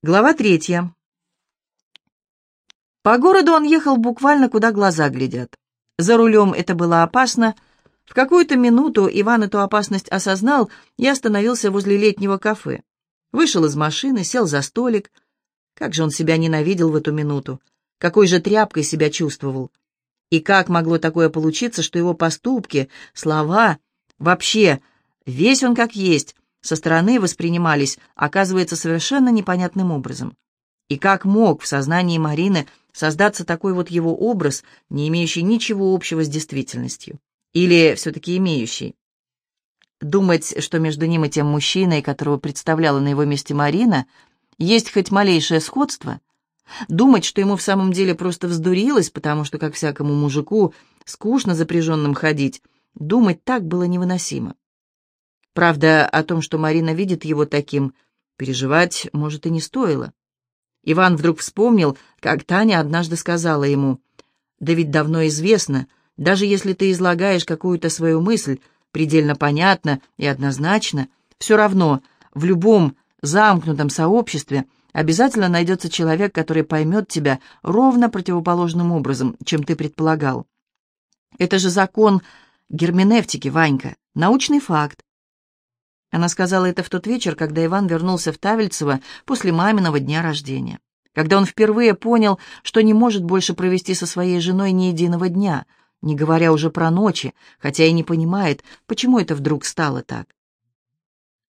Глава третья. По городу он ехал буквально куда глаза глядят. За рулем это было опасно. В какую-то минуту Иван эту опасность осознал и остановился возле летнего кафе. Вышел из машины, сел за столик. Как же он себя ненавидел в эту минуту. Какой же тряпкой себя чувствовал. И как могло такое получиться, что его поступки, слова, вообще, весь он как есть, со стороны воспринимались, оказывается, совершенно непонятным образом. И как мог в сознании Марины создаться такой вот его образ, не имеющий ничего общего с действительностью? Или все-таки имеющий? Думать, что между ним и тем мужчиной, которого представляла на его месте Марина, есть хоть малейшее сходство? Думать, что ему в самом деле просто вздурилось, потому что, как всякому мужику, скучно запряженным ходить, думать так было невыносимо. Правда, о том, что Марина видит его таким, переживать, может, и не стоило. Иван вдруг вспомнил, как Таня однажды сказала ему, «Да ведь давно известно, даже если ты излагаешь какую-то свою мысль, предельно понятно и однозначно, все равно в любом замкнутом сообществе обязательно найдется человек, который поймет тебя ровно противоположным образом, чем ты предполагал. Это же закон герменевтики, Ванька, научный факт. Она сказала это в тот вечер, когда Иван вернулся в Тавельцево после маминого дня рождения. Когда он впервые понял, что не может больше провести со своей женой ни единого дня, не говоря уже про ночи, хотя и не понимает, почему это вдруг стало так.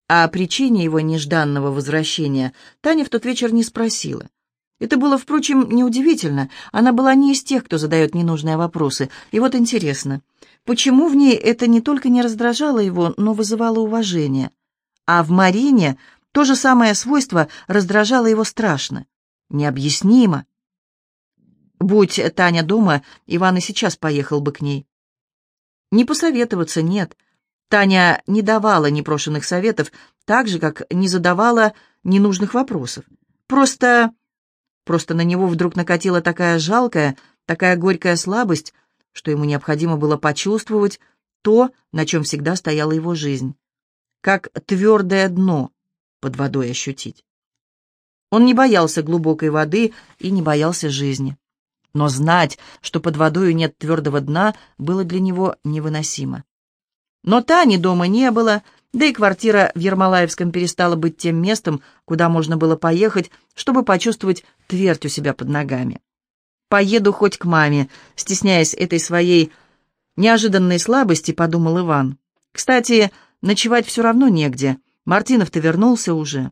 О причине его нежданного возвращения Таня в тот вечер не спросила. Это было, впрочем, неудивительно. Она была не из тех, кто задает ненужные вопросы. И вот интересно, Почему в ней это не только не раздражало его, но вызывало уважение? А в Марине то же самое свойство раздражало его страшно, необъяснимо. Будь Таня дома, Иван и сейчас поехал бы к ней. Не посоветоваться, нет. Таня не давала непрошенных советов, так же, как не задавала ненужных вопросов. Просто... Просто на него вдруг накатила такая жалкая, такая горькая слабость, что ему необходимо было почувствовать то, на чем всегда стояла его жизнь, как твердое дно под водой ощутить. Он не боялся глубокой воды и не боялся жизни. Но знать, что под водой нет твердого дна, было для него невыносимо. Но Тани дома не было, да и квартира в Ермолаевском перестала быть тем местом, куда можно было поехать, чтобы почувствовать твердь у себя под ногами. Поеду хоть к маме, стесняясь этой своей неожиданной слабости, подумал Иван. Кстати, ночевать все равно негде. Мартинов-то вернулся уже.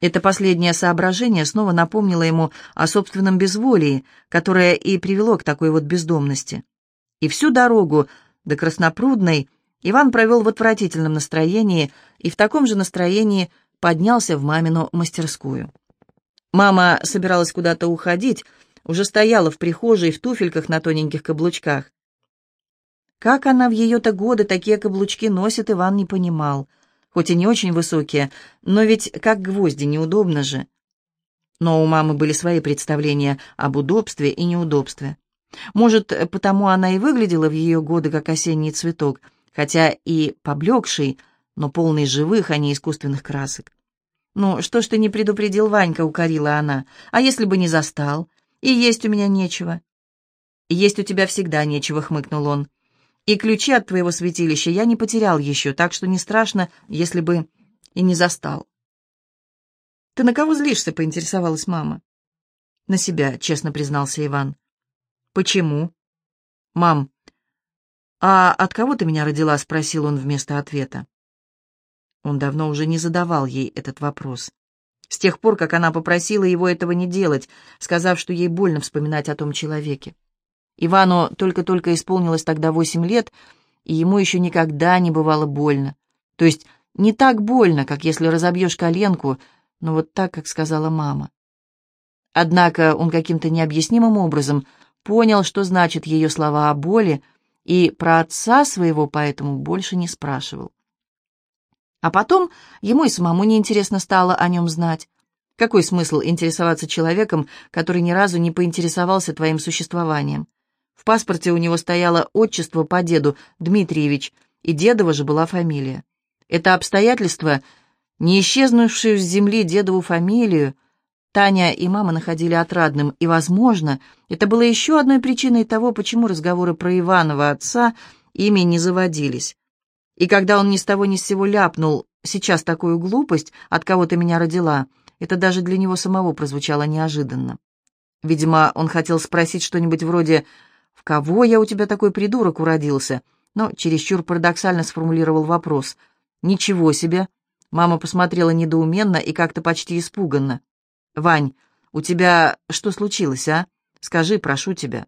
Это последнее соображение снова напомнило ему о собственном безволии, которое и привело к такой вот бездомности. И всю дорогу до Краснопрудной Иван провел в отвратительном настроении и в таком же настроении поднялся в мамину мастерскую. Мама собиралась куда-то уходить, уже стояла в прихожей в туфельках на тоненьких каблучках. Как она в ее-то годы такие каблучки носит, Иван не понимал. Хоть и не очень высокие, но ведь как гвозди, неудобно же. Но у мамы были свои представления об удобстве и неудобстве. Может, потому она и выглядела в ее годы как осенний цветок, хотя и поблекший, но полный живых, а не искусственных красок. «Ну, что ж ты не предупредил, Ванька?» — укорила она. «А если бы не застал? И есть у меня нечего». «Есть у тебя всегда нечего», — хмыкнул он. «И ключи от твоего святилища я не потерял еще, так что не страшно, если бы и не застал». «Ты на кого злишься?» — поинтересовалась мама. «На себя», — честно признался Иван. «Почему?» «Мам, а от кого ты меня родила?» — спросил он вместо ответа. Он давно уже не задавал ей этот вопрос. С тех пор, как она попросила его этого не делать, сказав, что ей больно вспоминать о том человеке. Ивану только-только исполнилось тогда восемь лет, и ему еще никогда не бывало больно. То есть не так больно, как если разобьешь коленку, но вот так, как сказала мама. Однако он каким-то необъяснимым образом понял, что значит ее слова о боли, и про отца своего поэтому больше не спрашивал. А потом ему и самому неинтересно стало о нем знать. Какой смысл интересоваться человеком, который ни разу не поинтересовался твоим существованием? В паспорте у него стояло отчество по деду, Дмитриевич, и дедова же была фамилия. Это обстоятельство Не исчезнувшую с земли дедову фамилию Таня и мама находили отрадным, и, возможно, это было еще одной причиной того, почему разговоры про Иванова отца ими не заводились. И когда он ни с того ни с сего ляпнул «сейчас такую глупость, от кого ты меня родила», это даже для него самого прозвучало неожиданно. Видимо, он хотел спросить что-нибудь вроде «В кого я у тебя такой придурок уродился?» но чересчур парадоксально сформулировал вопрос. «Ничего себе!» Мама посмотрела недоуменно и как-то почти испуганно. «Вань, у тебя что случилось, а? Скажи, прошу тебя».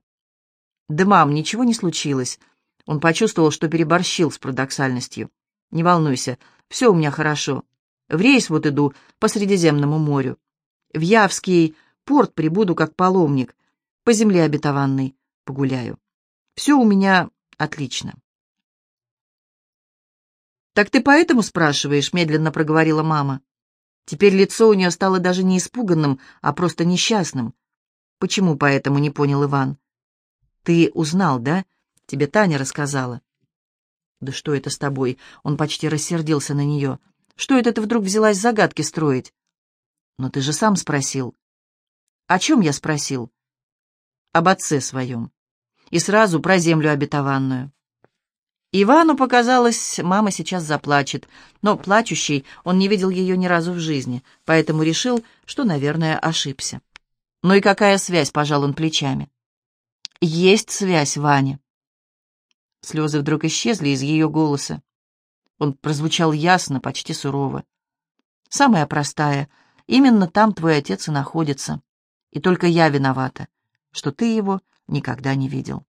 «Да, мам, ничего не случилось». Он почувствовал, что переборщил с парадоксальностью. «Не волнуйся, все у меня хорошо. В рейс вот иду по Средиземному морю. В Явский порт прибуду как паломник. По земле обетованной погуляю. Все у меня отлично». «Так ты поэтому спрашиваешь?» — медленно проговорила мама. Теперь лицо у нее стало даже не испуганным, а просто несчастным. «Почему поэтому?» — не понял Иван. «Ты узнал, да? Тебе Таня рассказала». «Да что это с тобой?» — он почти рассердился на нее. «Что это ты вдруг взялась загадки строить?» «Но ты же сам спросил». «О чем я спросил?» «Об отце своем. И сразу про землю обетованную». Ивану показалось, мама сейчас заплачет, но плачущей он не видел ее ни разу в жизни, поэтому решил, что, наверное, ошибся. «Ну и какая связь?» — пожал он плечами. «Есть связь, Ваня». Слезы вдруг исчезли из ее голоса. Он прозвучал ясно, почти сурово. «Самая простая. Именно там твой отец и находится. И только я виновата, что ты его никогда не видел».